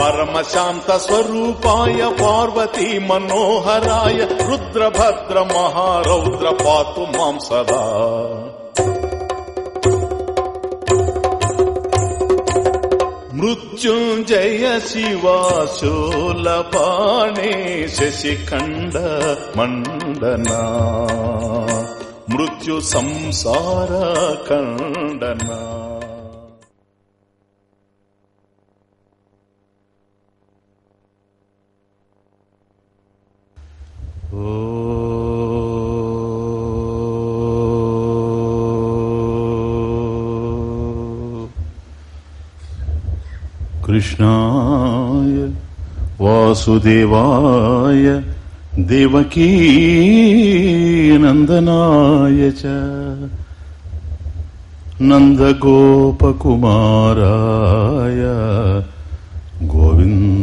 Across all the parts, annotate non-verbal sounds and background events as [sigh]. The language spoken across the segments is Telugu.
పరమశాంత స్వరూపాయ పార్వతీ మనోహరాయ రుద్రభద్ర మహారౌద్ర పాతు మాం సదా. మృత్యుంజయ శివాశూలపాణే శశిఖండ మండనా. మృత్యు సంసార ఖండనా. कृष्णाय वासुदेवाय देवकीनन्दनाय च नन्दगोपकुमाराय गोविन्दाय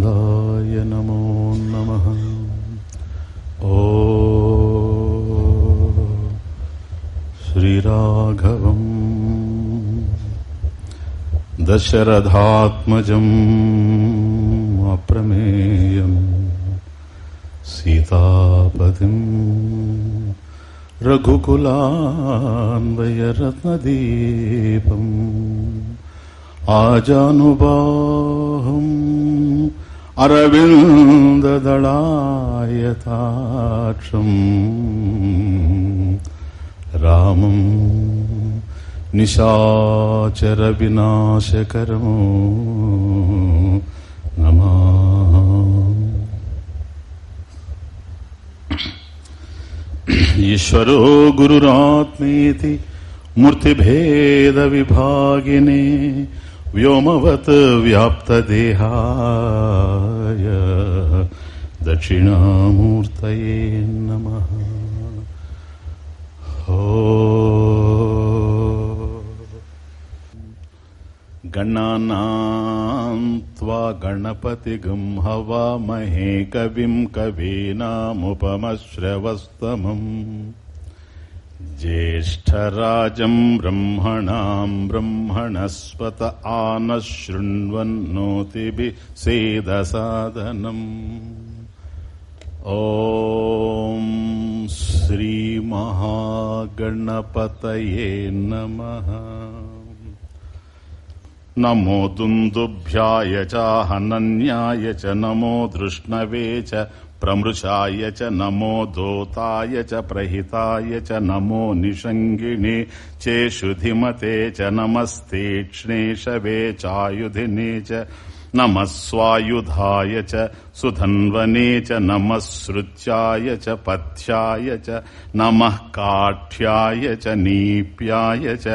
श्रीराघवम् दशरथात्मजम् अप्रमेयम् सीतापतिम् रघुकुलान्वयरत्नदीपम् आजानुबाहुम् अरविन्ददलायताक्षम् రామం నిశాచర వినాశకరము నమా. ఈశ్వరో గురురాత్మేతి మూర్తిభేద విభాగినే వ్యోమవత్ వ్యాప్తదేహాయ దక్షిణామూర్తయే నమః. गणानाम् त्वा गणपतिगम् हवामहे कविम् कवीनामुपमश्रवस्तमम् ज्येष्ठराजम् ब्रह्मणाम् ब्रह्मणस्पत आनः शृण्वन्नोतिभिः सेदसादनम् ॐ श्रीमहागणपतये नमः నమో దుందుభ్యాయ చాహనన్యాయ చ నమో దృష్ణవే చ ప్రమృశాయ చ నమో దోతాయ చ ప్రహితాయ చ నమో నిషంగిణే చేషుధిమతే చ నమస్తే క్ష్ణేషవే చాయుధినే చ నమస్వాయుధాయ చ సుధన్వనే చ నమస్ృత్యాయ చ పథ్యాయ చ నమ కాఠ్యాయ చ నీప్యాయ చ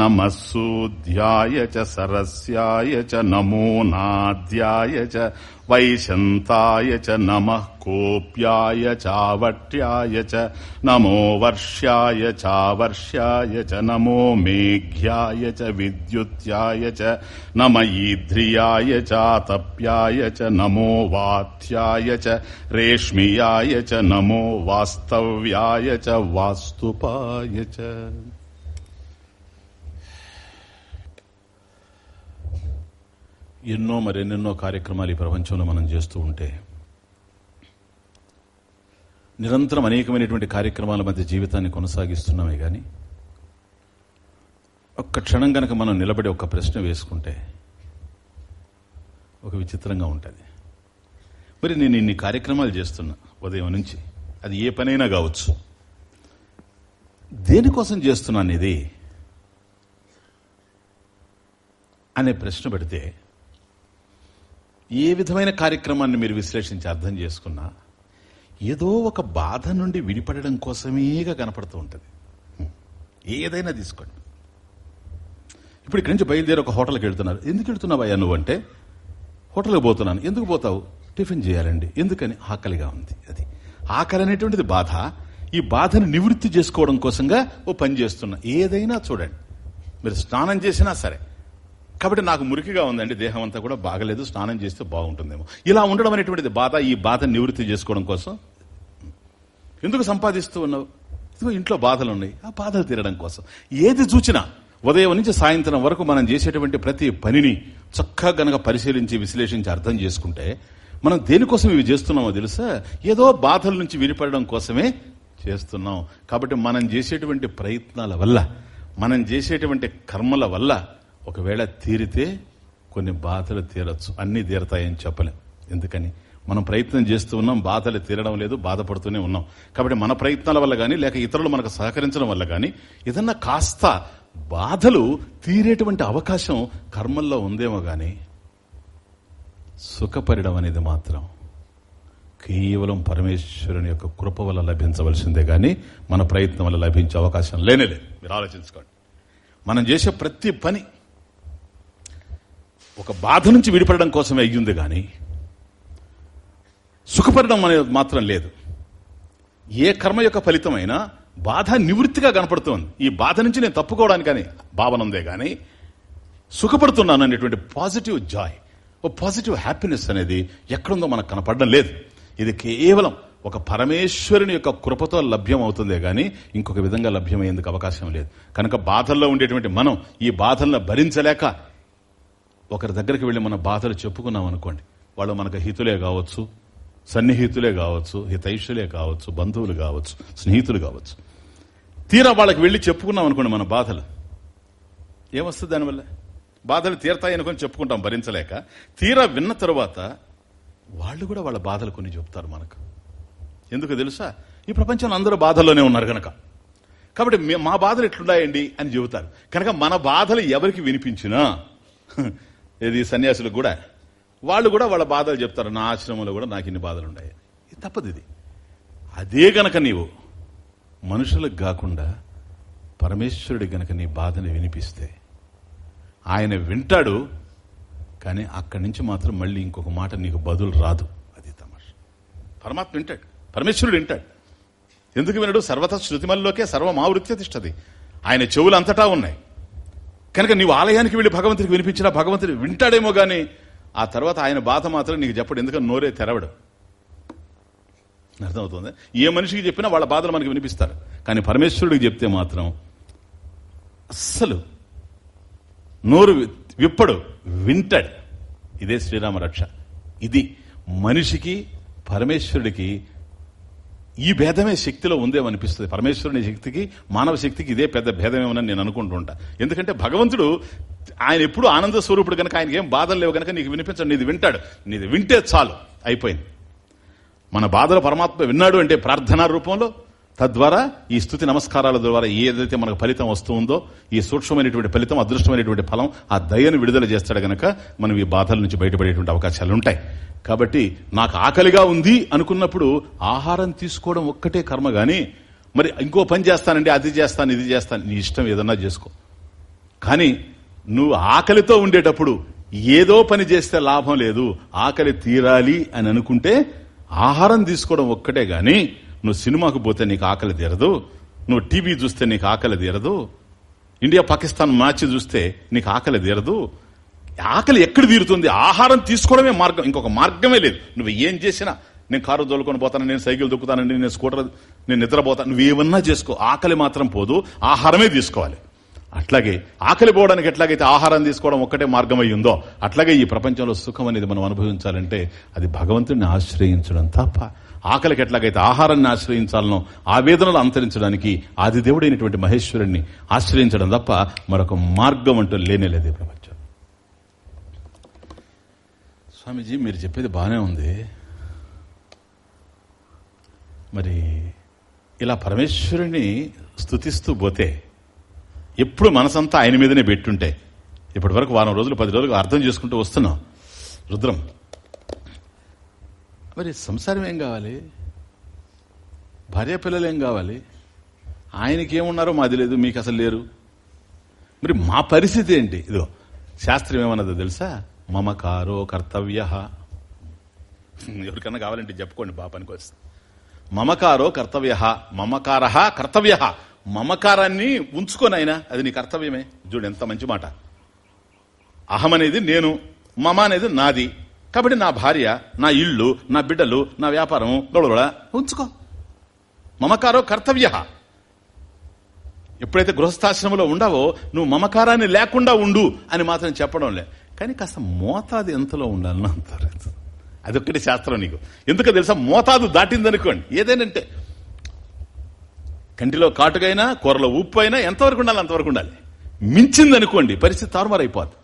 నమస్సూధ్యాయ చ సరస్యాయ చ నమో నాద్యాయ చ వైశంతాయ చ నమ కోప్యాయ చావట్యాయ చ నమో వర్ష్యాయ చావర్ష్యాయ చ నమో మేఘ్యాయ చ విద్యుత్యాయ చ నమ ఈధ్రియాయ చాతప్యాయ చ నమో వాత్యాయ చ రేష్మియాయ చ నమో వాస్తవ్యాయ చ వాస్తుపాయ చ ఎన్నో మరెన్నెన్నో కార్యక్రమాలు ఈ ప్రపంచంలో మనం చేస్తూ ఉంటే నిరంతరం అనేకమైనటువంటి కార్యక్రమాల మధ్య జీవితాన్ని కొనసాగిస్తున్నామే కానీ ఒక్క క్షణం గనక మనం నిలబడి ఒక ప్రశ్న వేసుకుంటే ఒక విచిత్రంగా ఉంటుంది. మరి నేను ఇన్ని కార్యక్రమాలు చేస్తున్నా ఉదయం నుంచి. అది ఏ పనైనా కావచ్చు. దేనికోసం చేస్తున్నాను ఇది అనే ప్రశ్న పెడితే ఏ విధమైన కార్యక్రమాన్ని మీరు విశ్లేషించి అర్థం చేసుకున్నా ఏదో ఒక బాధ నుండి విడిపడడం కోసమేగా కనపడుతూ ఉంటుంది. ఏదైనా తీసుకోండి. ఇప్పుడు ఇక్కడి నుంచి బయలుదేరి ఒక హోటల్కి వెళ్తున్నారు. ఎందుకు వెళ్తున్నావయ్యా నువ్వు అంటే హోటల్కి పోతున్నాను. ఎందుకు పోతావు? టిఫిన్ చేయాలండి. ఎందుకని? ఆకలిగా ఉంది. అది. ఆకలి అనేటువంటిది బాధ. ఈ బాధను నివృత్తి చేసుకోవడం కోసంగా ఓ పని చేస్తున్నా. ఏదైనా చూడండి. మీరు స్నానం చేసినా సరే. కాబట్టి నాకు మురికిగా ఉందండి. దేహం అంతా కూడా బాగలేదు. స్నానం చేస్తే బాగుంటుందేమో. ఇలా ఉండడం అనేటువంటిది బాధ. ఈ బాధ నివృత్తి చేసుకోవడం కోసం. ఎందుకు సంపాదిస్తూ ఉన్నావు? ఇదిగో ఇంట్లో బాధలు ఉన్నాయి. ఆ బాధలు తీరడం కోసం. ఏది చూచినా ఉదయం నుంచి సాయంత్రం వరకు మనం చేసేటువంటి ప్రతి పనిని చక్కగా గనక పరిశీలించి విశ్లేషించి అర్థం చేసుకుంటే మనం దేనికోసం ఇవి చేస్తున్నామో తెలుసా? ఏదో బాధల నుంచి విడిపడడం కోసమే చేస్తున్నాం. కాబట్టి మనం చేసేటువంటి ప్రయత్నాల వల్ల మనం చేసేటువంటి కర్మల వల్ల ఒకవేళ తీరితే కొన్ని బాధలు తీరచ్చు. అన్ని తీరతాయని చెప్పలేం. ఎందుకని? మనం ప్రయత్నం చేస్తూ ఉన్నాం బాధలు తీరడం లేదు బాధపడుతూనే ఉన్నాం. కాబట్టి మన ప్రయత్నాల వల్ల కానీ లేక ఇతరులు మనకు సహకరించడం వల్ల కానీ ఏదన్నా కాస్త బాధలు తీరేటువంటి అవకాశం కర్మల్లో ఉందేమో కానీ సుఖపడడం అనేది మాత్రం కేవలం పరమేశ్వరుని యొక్క కృప వల్ల లభించవలసిందే కానీ మన ప్రయత్నం వల్ల లభించే అవకాశం లేనేలేదు మీరు ఆలోచించుకోండి. మనం చేసే ప్రతి పని ఒక బాధ నుంచి విడిపడడం కోసమే అయ్యింది కానీ సుఖపడడం అనేది మాత్రం లేదు. ఏ కర్మ యొక్క ఫలితమైనా బాధ నివృత్తిగా కనపడుతోంది. ఈ బాధ నుంచి నేను తప్పుకోవడానికని భావన ఉందే కానీ సుఖపడుతున్నాను అనేటువంటి పాజిటివ్ జాయ్ ఓ పాజిటివ్ హ్యాపీనెస్ అనేది ఎక్కడుందో మనకు కనపడడం లేదు. ఇది కేవలం ఒక పరమేశ్వరుని యొక్క కృపతో లభ్యం అవుతుందే కానీ ఇంకొక విధంగా లభ్యమయ్యేందుకు అవకాశం లేదు. కనుక బాధల్లో ఉండేటువంటి మనం ఈ బాధలను భరించలేక ఒకరి దగ్గరికి వెళ్ళి మన బాధలు చెప్పుకున్నాం అనుకోండి. వాళ్ళు మనకు హితులే కావచ్చు సన్నిహితులే కావచ్చు హితైషులే కావచ్చు బంధువులు కావచ్చు స్నేహితులు కావచ్చు. తీరా వాళ్ళకి వెళ్ళి చెప్పుకున్నాం అనుకోండి మన బాధలు. ఏమొస్తుంది దానివల్ల? బాధలు తీరతాయి చెప్పుకుంటాం భరించలేక. తీరా విన్న తర్వాత వాళ్ళు కూడా వాళ్ళ బాధలు కొన్ని చెప్తారు మనకు. ఎందుకు తెలుసా? ఈ ప్రపంచంలో అందరూ బాధల్లోనే ఉన్నారు కనుక కాబట్టి మా బాధలు ఎట్లున్నాయండి అని చెబుతారు. కనుక మన బాధలు ఎవరికి వినిపించినా ఇది సన్యాసులకు కూడా వాళ్ళు కూడా వాళ్ళ బాధలు చెప్తారు. నా ఆశ్రమంలో కూడా నాకు ఇన్ని బాధలు ఉన్నాయి. ఇది తప్పదు ఇది. అదే గనక నీవు మనుషులకు కాకుండా పరమేశ్వరుడి గనక నీ బాధని వినిపిస్తే ఆయన వింటాడు కానీ అక్కడి నుంచి మాత్రం మళ్ళీ ఇంకొక మాట నీకు బదులు రాదు. అది తమాష. పరమాత్మ వింటాడు. పరమేశ్వరుడు వింటాడు. ఎందుకు వినడు? సర్వత శృతిమల్లోకే సర్వమావృత్య తిష్టది ఆయన చెవులు అంతటా ఉన్నాయి. కనుక నీవు ఆలయానికి వెళ్ళి భగవంతుడికి వినిపించినా భగవంతుడు వింటాడేమో గాని ఆ తర్వాత ఆయన బాధ మాత్రం నీకు చెప్పడు ఎందుకంటే నోరే తెరవడు. అర్థమవుతుంది? ఏ మనిషికి చెప్పినా వాళ్ళ బాధలు మనకి వినిపిస్తారు. కానీ పరమేశ్వరుడికి చెప్తే మాత్రం అస్సలు నోరు విప్పడు వింటాడు. ఇదే శ్రీరామ రక్ష ఇది మనిషికి పరమేశ్వరుడికి ఈ భేదమే శక్తిలో ఉందేమనిపిస్తుంది? పరమేశ్వరుని శక్తికి మానవ శక్తికి ఇదే పెద్ద భేదమేమని నేను అనుకుంటుంటా. ఎందుకంటే భగవంతుడు ఆయన ఎప్పుడు ఆనంద స్వరూపుడు కనుక ఆయనకి ఏం బాధలు లేవు కనుక నీకు వినిపించండి నీది వింటాడు. నీది వింటే చాలు. అయిపోయింది. మన బాధలు పరమాత్మ విన్నాడు అంటే ప్రార్థనా రూపంలో తద్వారా ఈ స్థుతి నమస్కారాల ద్వారా ఏదైతే మనకు ఫలితం వస్తుందో ఉందో ఈ సూక్ష్మమైనటువంటి ఫలితం అదృష్టమైనటువంటి ఫలం ఆ దయను విడుదల చేస్తాడు గనక మనం ఈ బాధల నుంచి బయటపడేటువంటి అవకాశాలు ఉంటాయి. కాబట్టి నాకు ఆకలిగా ఉంది అనుకున్నప్పుడు ఆహారం తీసుకోవడం ఒక్కటే కర్మ గాని మరి ఇంకో పని చేస్తానండి అది చేస్తాను ఇది చేస్తాను నీ ఇష్టం ఏదన్నా చేసుకో. కానీ నువ్వు ఆకలితో ఉండేటప్పుడు ఏదో పని చేస్తే లాభం లేదు ఆకలి తీరాలి అని అనుకుంటే ఆహారం తీసుకోవడం ఒక్కటే గాని నువ్వు సినిమాకు పోతే నీకు ఆకలి తీరదు. నువ్వు టీవీ చూస్తే నీకు ఆకలి తీరదు. ఇండియా పాకిస్తాన్ మ్యాచ్ చూస్తే నీకు ఆకలి తీరదు. ఆకలి ఎక్కడ తీరుతుంది? ఆహారం తీసుకోవడమే మార్గం. ఇంకొక మార్గమే లేదు. నువ్వు ఏం చేసినా నేను కారు తోలుకొని పోతాను నేను సైకిల్ దొక్కుతానండి నేను స్కూటర్ నేను నిద్రపోతాను నువ్వు ఏమన్నా చేసుకో. ఆకలి మాత్రం పోదు. ఆహారమే తీసుకోవాలి. అట్లాగే ఆకలి పోవడానికి ఎట్లాగైతే ఆహారం తీసుకోవడం ఒక్కటే మార్గం అయి ఉందో అట్లాగే ఈ ప్రపంచంలో సుఖం అనేది మనం అనుభవించాలంటే అది భగవంతుడిని ఆశ్రయించడం తప్ప ఆకలికి ఎట్లాగైతే ఆహారాన్ని ఆశ్రయించాలనో ఆ వేదనలు అంతరించడానికి ఆది దేవుడైనటువంటి మహేశ్వరుణ్ణి ఆశ్రయించడం తప్ప మరొక మార్గం అంటూ లేనేలేదు ప్రపంచం. స్వామీజీ మీరు చెప్పేది బాగానే ఉంది. మరి ఇలా పరమేశ్వరుని స్థుతిస్తూ పోతే ఎప్పుడు మనసంతా ఆయన మీదనే పెట్టుంటే. ఇప్పటి వరకు వారం రోజులు పది రోజులు అర్థం చేసుకుంటూ వస్తున్నాం. రుద్రం. మరి సంసారం ఏం కావాలి? భార్య పిల్లలు ఏం కావాలి? ఆయనకి ఏమున్నారో మాది లేదు మీకు అసలు లేరు. మరి మా పరిస్థితి ఏంటి? ఇదో శాస్త్రం ఏమన్నదో తెలుసా? మమకారో కర్తవ్య. ఎవరికన్నా కావాలంటే చెప్పుకోండి పాపానికి వస్తే మమకారో కర్తవ్య. మమకార కర్తవ్య. మమకారాన్ని ఉంచుకోనైనా అది నీ కర్తవ్యమే చూడు ఎంత మంచి మాట. అహం అనేది నేను మమ అనేది నాది. కాబట్టి నా భార్య నా ఇల్లు నా బిడ్డలు నా వ్యాపారం గొడవ ఉంచుకో. మమకారో కర్తవ్య. ఎప్పుడైతే గృహస్థాశ్రమంలో ఉండవో నువ్వు మమకారాన్ని లేకుండా ఉండు అని మాత్రం చెప్పడం లే. కానీ కాస్త మోతాదు ఎంతలో ఉండాలని అంటారు. అదొక్కటి శాస్త్రం నీకు. ఎందుకు తెలుసా? మోతాదు దాటిందనుకోండి. ఏదేనంటే కంటిలో కాటుకైనా కూరలో ఉప్పు అయినా ఎంతవరకు ఉండాలి అంతవరకు ఉండాలి. మించిందనుకోండి పరిస్థితి తారుమారైపోద్ది.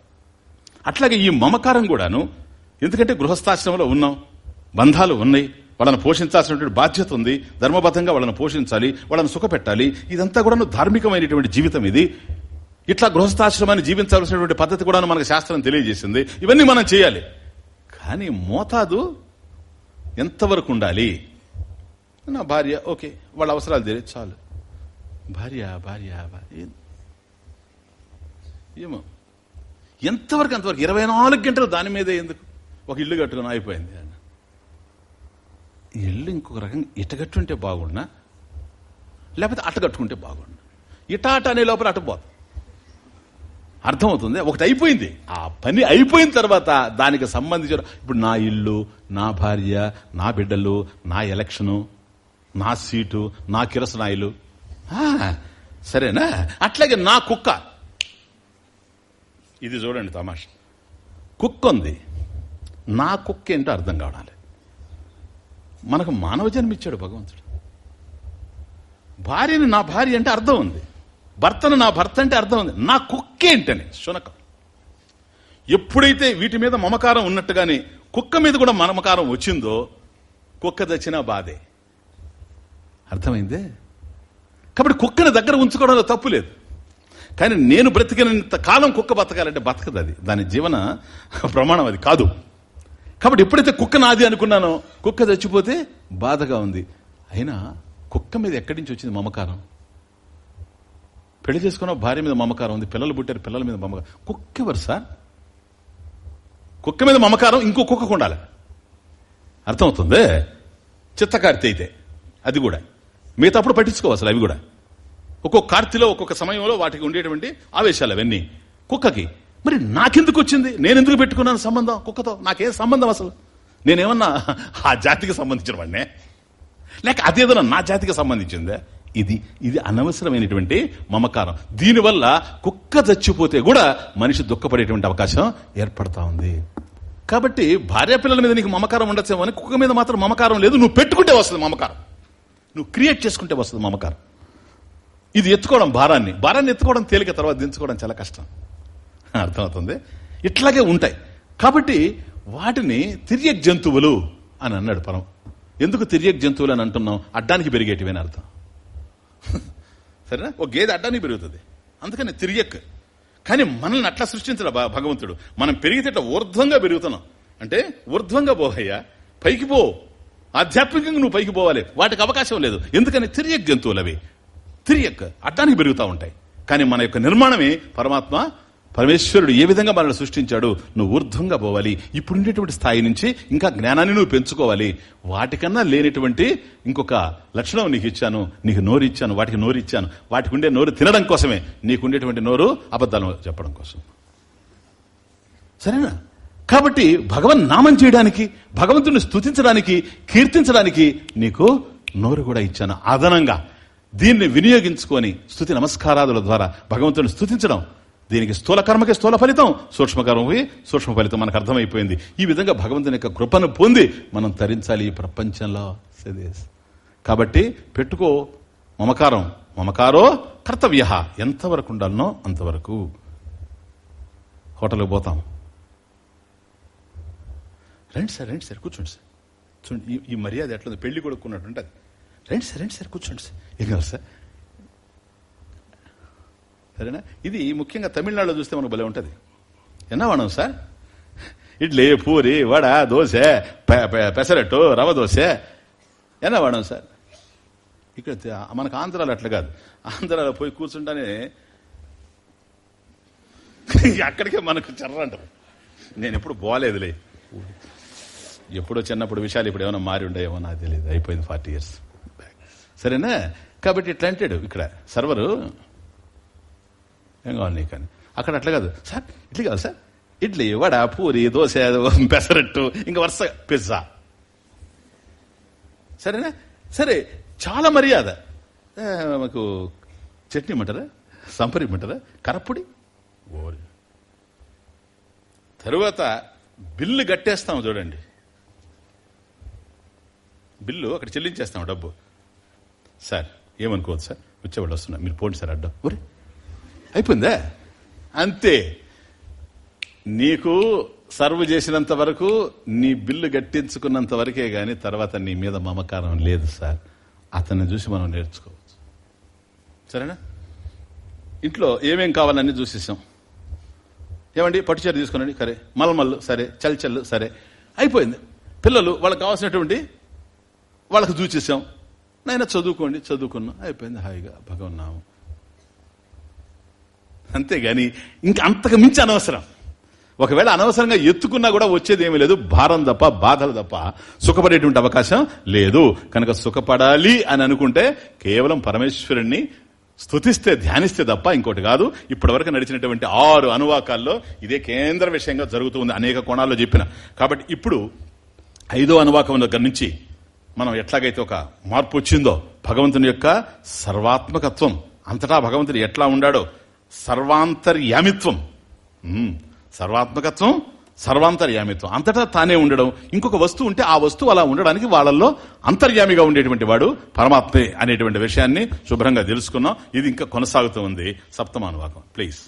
అట్లాగే ఈ మమకారం కూడాను ఎందుకంటే గృహస్థాశ్రమంలో ఉన్నాం బంధాలు ఉన్నాయి వాళ్ళని పోషించాల్సినటువంటి బాధ్యత ఉంది ధర్మబద్ధంగా వాళ్ళని పోషించాలి వాళ్ళని సుఖపెట్టాలి ఇదంతా కూడా ధార్మికమైనటువంటి జీవితం ఇది. ఇట్లా గృహస్థాశ్రమాన్ని జీవించాల్సినటువంటి పద్ధతి కూడా మనకు శాస్త్రం తెలియజేసింది. ఇవన్నీ మనం చేయాలి. కానీ మోతాదు ఎంతవరకు ఉండాలి? నా భార్య ఓకే వాళ్ళ అవసరాలు తెలియదు చాలు. భార్య భార్య భార్య. ఏమో. ఎంతవరకు అంతవరకు? ఇరవై నాలుగు గంటలు దాని మీదే ఎందుకు? ఒక ఇల్లు కట్టుకుని అయిపోయింది ఆయన. ఇల్లు ఇంకొక రకంగా ఇట కట్టుంటే బాగుండా లేకపోతే అట్ట కట్టుకుంటే బాగుండు ఇట అట అనే లోపల అటు అర్థమవుతుంది? ఒకటి అయిపోయింది. ఆ పని అయిపోయిన తర్వాత దానికి సంబంధించిన ఇప్పుడు నా ఇల్లు నా భార్య నా బిడ్డలు నా ఎలక్షను నా సీటు నా కిరసనాయిలు సరేనా? అట్లాగే నా కుక్క. ఇది చూడండి తమాష. కుక్క ఉంది నా కుక్క ఏంటో అర్థం కావడాలి. మనకు మానవ జన్మిచ్చాడు భగవంతుడు. భార్యని నా భార్య అంటే అర్థం ఉంది. భర్తను నా భర్త అంటే అర్థం ఉంది. నా కుక్క ఏంటని? శునకం. ఎప్పుడైతే వీటి మీద మమకారం ఉన్నట్టుగానే కుక్క మీద కూడా మమకారం వచ్చిందో కుక్క దచ్చినా బాధే. అర్థమైందే? కాబట్టి కుక్కని దగ్గర ఉంచుకోవడంలో తప్పు లేదు. కానీ నేను బ్రతికినంత కాలం కుక్క బతకాలంటే బతకదు అది. దాని జీవన ప్రమాణం అది కాదు. కాబట్టి ఎప్పుడైతే కుక్క నాది అనుకున్నానో కుక్క చచ్చిపోతే బాధగా ఉంది. అయినా కుక్క మీద ఎక్కడి నుంచి వచ్చింది మమకారం? పెళ్ళి చేసుకున్న భార్య మీద మమకారం ఉంది పిల్లలు పుట్టారు పిల్లల మీద మమకారం. కుక్క ఎవరు సార్? కుక్క మీద మమకారం ఇంకో కుక్కకు ఉండాలి. అర్థమవుతుంది? చిత్తకారితే అయితే అది కూడా. మిగతా అప్పుడు పట్టించుకోవాలి అసలు అవి కూడా. ఒక్కొక్క కార్తీలో ఒక్కొక్క సమయంలో వాటికి ఉండేటువంటి ఆవేశాలు అవన్నీ. కుక్కకి మరి నాకెందుకు వచ్చింది? నేను ఎందుకు పెట్టుకున్నాను సంబంధం? కుక్కతో నాకేం సంబంధం అసలు? నేనేమన్నా ఆ జాతికి సంబంధించిన వాడినే? లేక అదేదన్నా నా జాతికి సంబంధించిందే? ఇది ఇది అనవసరమైనటువంటి మమకారం. దీనివల్ల కుక్క చచ్చిపోతే కూడా మనిషి దుఃఖపడేటువంటి అవకాశం ఏర్పడతా ఉంది. కాబట్టి భార్య పిల్లల మీద నీకు మమకారం ఉండొచ్చేమో అని కుక్క మీద మాత్రం మమకారం లేదు. నువ్వు పెట్టుకుంటే వస్తుంది మమకారం. నువ్వు క్రియేట్ చేసుకుంటే వస్తుంది మమకారం. ఇది ఎత్తుకోవడం భారాన్ని. భారాన్ని ఎత్తుకోవడం తేలిక తర్వాత దించుకోవడం చాలా కష్టం. [laughs] అర్థమవుతుంది? ఇట్లాగే ఉంటాయి. కాబట్టి వాటిని తిరియక్ జంతువులు అని అన్నాడు పరం ఎందుకు తిరియక్ జంతువులు అని అంటున్నాం అడ్డానికి పెరిగేటివని అర్థం. [laughs] సరేనా? ఒక గేదె అడ్డానికి పెరుగుతుంది. అందుకని తిరియక్ కానీ మనల్ని అట్లా సృష్టించడు భగవంతుడు. మనం పెరిగితే ఇట్లా ఊర్ధ్వంగా పెరుగుతున్నాం. అంటే ఊర్ధ్వంగా పోహయ్యా పైకి పో. ఆధ్యాత్మికంగా నువ్వు పైకి పోవాలి. వాటికి అవకాశం లేదు. ఎందుకని? తిరియక్ జంతువులు అవి తిరియక్ అడ్డానికి పెరుగుతూ ఉంటాయి. కానీ మన యొక్క నిర్మాణమే పరమాత్మ పరమేశ్వరుడు ఏ విధంగా మనల్ని సృష్టించాడు? నువ్వు ఊర్ధ్వంగా పోవాలి. ఇప్పుడు ఉండేటువంటి స్థాయి నుంచి ఇంకా జ్ఞానాన్ని నువ్వు పెంచుకోవాలి. వాటికన్నా లేనటువంటి ఇంకొక లక్షణం నీకు ఇచ్చాను. నీకు నోరు ఇచ్చాను. వాటికి నోరు ఇచ్చాను. వాటికి ఉండే నోరు తినడం కోసమే. నీకుండేటువంటి నోరు అబద్ధాలు చెప్పడం కోసం. సరేనా? కాబట్టి భగవన్ నామం చేయడానికి భగవంతుని స్థుతించడానికి కీర్తించడానికి నీకు నోరు కూడా ఇచ్చాను అదనంగా. దీన్ని వినియోగించుకొని స్థుతి నమస్కారాదుల ద్వారా భగవంతుని స్థుతించడం దీనికి స్థూల కర్మకి స్థూల ఫలితం. సూక్ష్మకర్మకి సూక్ష్మ ఫలితం మనకు అర్థమైపోయింది. ఈ విధంగా భగవంతుని యొక్క కృపను పొంది మనం తరించాలి ఈ ప్రపంచంలో. కాబట్టి పెట్టుకో మమకారం మమకారో కర్తవ్య. ఎంతవరకు ఉండాలనో అంతవరకు. హోటల్కి పోతాం. రండి సార్ రండి సార్ కూర్చోండి సార్. చూడండి ఈ- మర్యాద ఎట్లా పెళ్ళి కొడుకున్నట్టు ఉంటుంది. రండి సార్ రండి సార్ కూర్చోండి సార్. ఏం కావాలి సార్? సరేనా? ఇది ముఖ్యంగా తమిళనాడులో చూస్తే మనకు భలే ఉంటుంది. ఎన్నా వాడం సార్? ఇడ్లీ పూరి వడ దోశ పెసరట్టు రవ దోశ. ఎన్నా వాడం సార్? ఇక్కడ మనకు ఆంధ్రాలో అట్లా కాదు. ఆంధ్రాలో పోయి కూర్చుంటానే [laughs] అక్కడికే మనకు చర్ర అంటారు. నేను ఎప్పుడు పోలేదులే. ఎప్పుడో చిన్నప్పుడు విషయాలు ఇప్పుడు ఏమైనా మారి ఉండేమో నాకు తెలియదు అయిపోయింది ఫార్టీ ఇయర్స్. సరేనా? కాబట్టి ఇట్లా అంటాడు ఇక్కడ సర్వరు. ఏం కావాలి నీకని అక్కడ అట్లా కాదు. సార్ ఇడ్లీ కావాలి సార్. ఇడ్లీ వడ పూరి దోశ పెసరట్టు ఇంకా వరుస పిజ్జా. సరేనా? సరే చాలా మర్యాద. మాకు చట్నీ ఇమ్మంటారా? సంపరి ఇమ్మంటారా? కరప్పుడి? ఓరి. తరువాత బిల్లు కట్టేస్తాం చూడండి. బిల్లు అక్కడ చెల్లించేస్తాం డబ్బు. సార్ ఏమనుకోవద్దు సార్? వచ్చేవాళ్ళు వస్తున్నా మీరు పోండి సార్ అడ్డం. ఒరే అయిపోయిందా? అంతే. నీకు సర్వ్ చేసినంత వరకు నీ బిల్లు గట్టించుకున్నంత వరకే గాని తర్వాత నీ మీద మమకారం లేదు సార్. అతన్ని చూసి మనం నేర్చుకోవచ్చు. సరేనా? ఇంట్లో ఏమేం కావాలన్నీ చూసేసాం. ఏమండి పట్టుచీర తీసుకునండి సరే. మలమల్లు సరే. చల్ చల్లు సరే. అయిపోయింది. పిల్లలు వాళ్ళకి కావాల్సినటువంటి వాళ్ళకి చూచేసాం నైనా చదువుకోండి చదువుకున్నాం. అయిపోయింది హాయిగా. భగవన్నాము అంతేగాని ఇంకా అంతకు మించి అనవసరం. ఒకవేళ అనవసరంగా ఎత్తుకున్నా కూడా వచ్చేది ఏమీ లేదు. భారం తప్ప బాధలు తప్ప సుఖపడేటువంటి అవకాశం లేదు. కనుక సుఖపడాలి అని అనుకుంటే కేవలం పరమేశ్వరుణ్ణి స్థుతిస్తే ధ్యానిస్తే తప్ప ఇంకోటి కాదు. ఇప్పటివరకు నడిచినటువంటి ఆరు అనువాకాల్లో ఇదే కేంద్ర విషయంగా జరుగుతుంది అనేక కోణాల్లో చెప్పిన. కాబట్టి ఇప్పుడు ఐదో అనువాకం దగ్గర నుంచి మనం ఎట్లాగైతే ఒక మార్పు వచ్చిందో భగవంతుని యొక్క సర్వాత్మకత్వం అంతటా భగవంతుడు ఎట్లా ఉండాడో సర్వాంతర్యామిత్వం. సర్వాత్మకత్వం సర్వాంతర్యామిత్వం. అంతటా తానే ఉండడం. ఇంకొక వస్తువు ఉంటే ఆ వస్తువు అలా ఉండడానికి వాళ్ళల్లో అంతర్యామిగా ఉండేటువంటి వాడు పరమాత్మే అనేటువంటి విషయాన్ని శుభ్రంగా తెలుసుకున్నాం. ఇది ఇంకా కొనసాగుతూ ఉంది. సప్తమానువాకం. ప్లీజ్.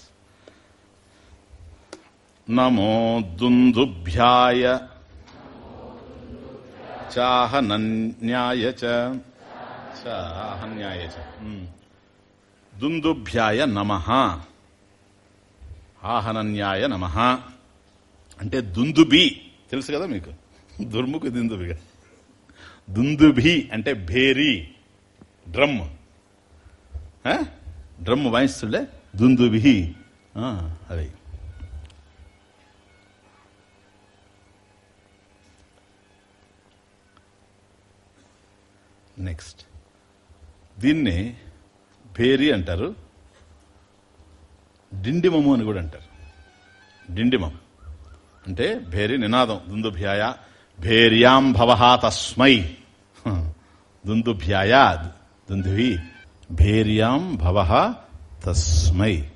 నమో దుందుభ్యాయ చాహనన్యాయ చ. చాహన్యాయ చ. దుందుభ్యాయ నమ. ఆహనన్యాయ నమ. అంటే దుందుబి తెలుసు కదా మీకు? దుర్ముఖ దుందుబిగా దుందుభి అంటే భేరీ. డ్రమ్. డ్రమ్ వాయిస్తుండే? దుందుభి. అది. నెక్స్ట్ దీన్ని భేరి అంటారు. డిండిమము అని కూడా అంటారు. డిండిమం. అంటే భేరి నినాదం. దుందుభ్యాయ భేర్యాం భవహ తస్మై. దుందుభ్యాయ దుందువి భేర్యాం భవహ తస్మై.